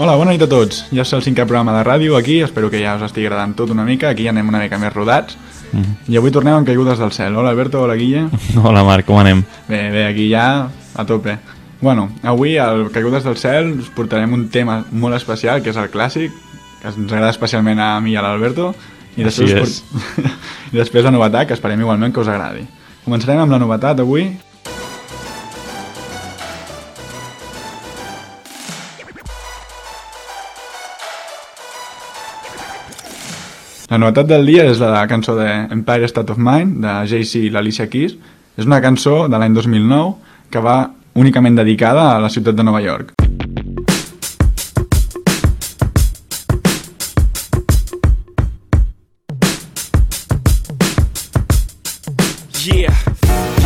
Hola, bona nit a tots. Ja és el cinquè programa de ràdio aquí, espero que ja us estigui agradant tot una mica, aquí ja anem una mica més rodats. Mm -hmm. I avui tornem amb caigudes del cel. Hola Alberto, hola Guille. Hola Marc, com anem? Bé, bé, aquí ja a tope. Bueno, avui al Caigudes del cel us portarem un tema molt especial, que és el clàssic, que ens agrada especialment a mi i a l'Alberto, i després, és. port... i després la novetat, que esperem igualment que us agradi. Començarem amb la novetat avui, La novetat del dia és la cançó de Empire State of Mind, de Jay-Z i l'Alicia Keys. És una cançó de l'any 2009 que va únicament dedicada a la ciutat de Nova York. Yeah,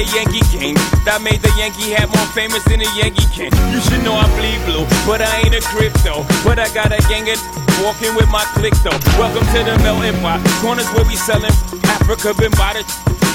A Yankee game. That made the Yankee hat more famous than a Yankee can. You should know I bleed blue, but I ain't a crypto. But I got a gang of walking with my click though. Welcome to the melting pot. Corners where we selling Africa been the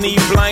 Need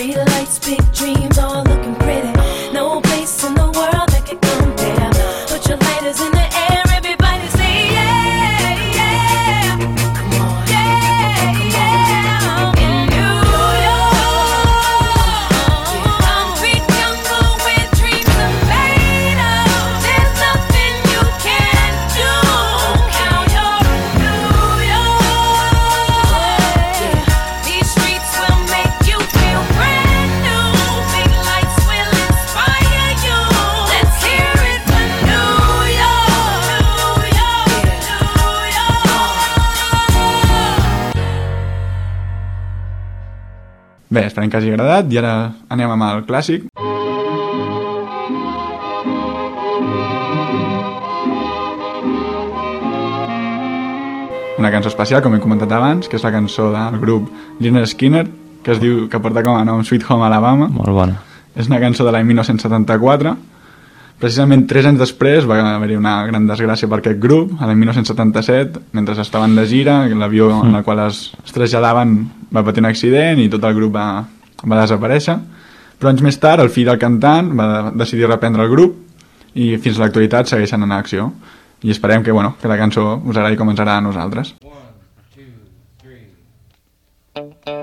Street lights be Bé, esperem que hagi agradat i ara anem amb el clàssic. Una cançó especial, com he comentat abans, que és la cançó del grup Lynyrd Skinner, que es diu, que porta com a nom Sweet Home Alabama. Molt bona. És una cançó de l'any 1974. Precisament tres anys després va haver-hi una gran desgràcia per aquest grup. A l'any 1977, mentre estaven de gira, l'avió en el qual es, es traslladaven va patir un accident i tot el grup va, va desaparèixer. Però anys més tard, el fill del cantant va decidir reprendre el grup i fins a l'actualitat segueixen en acció. I esperem que, bueno, que la cançó us agradi com ens agrada a nosaltres. Turn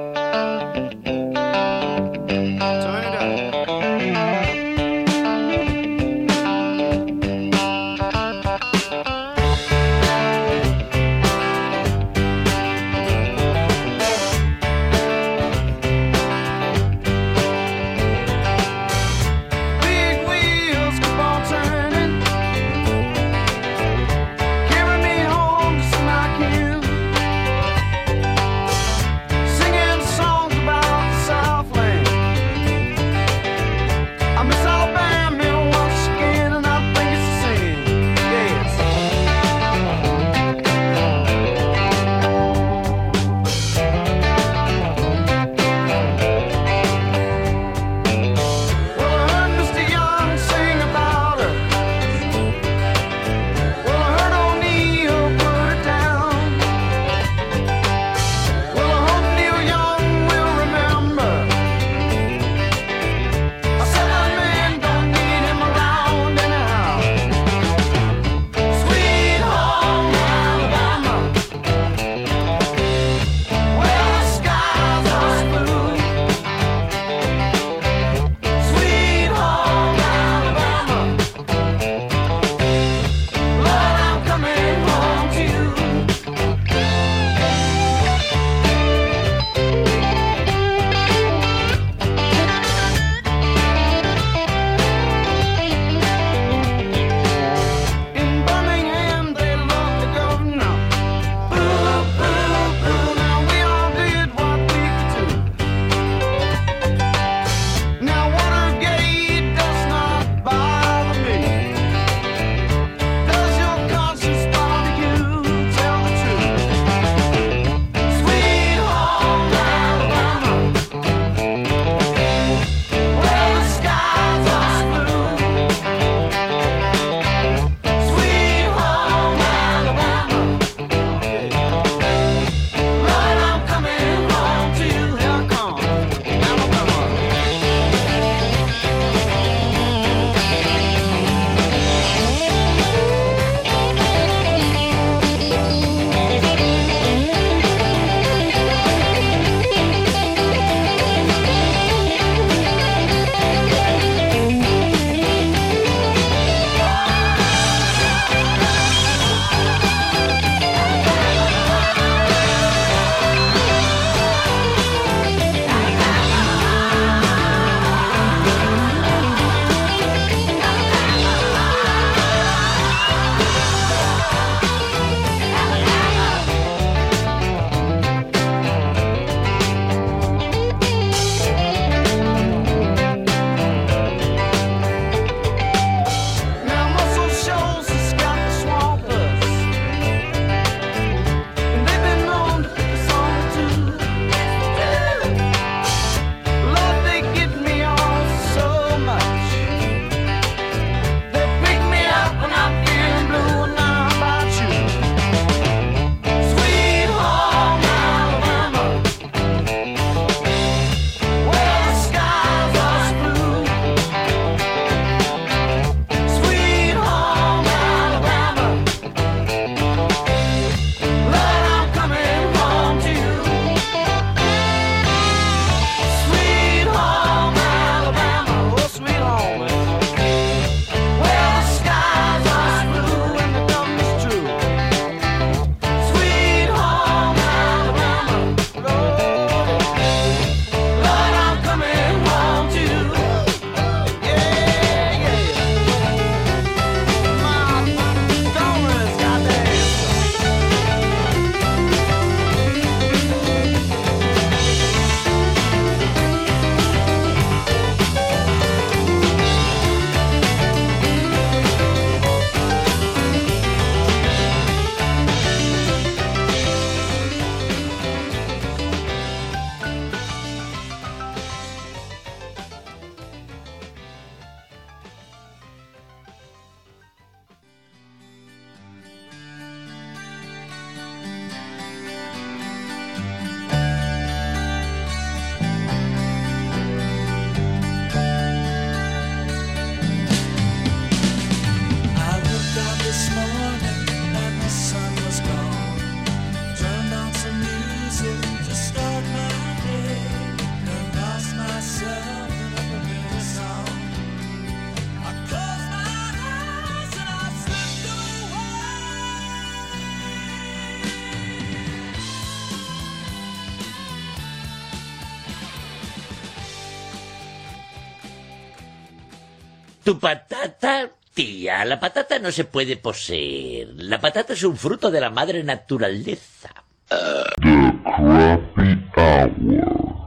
Tu patata, tía, la patata no se puede poseer. La patata es un fruto de la madre naturaleza. The Crappy Hour.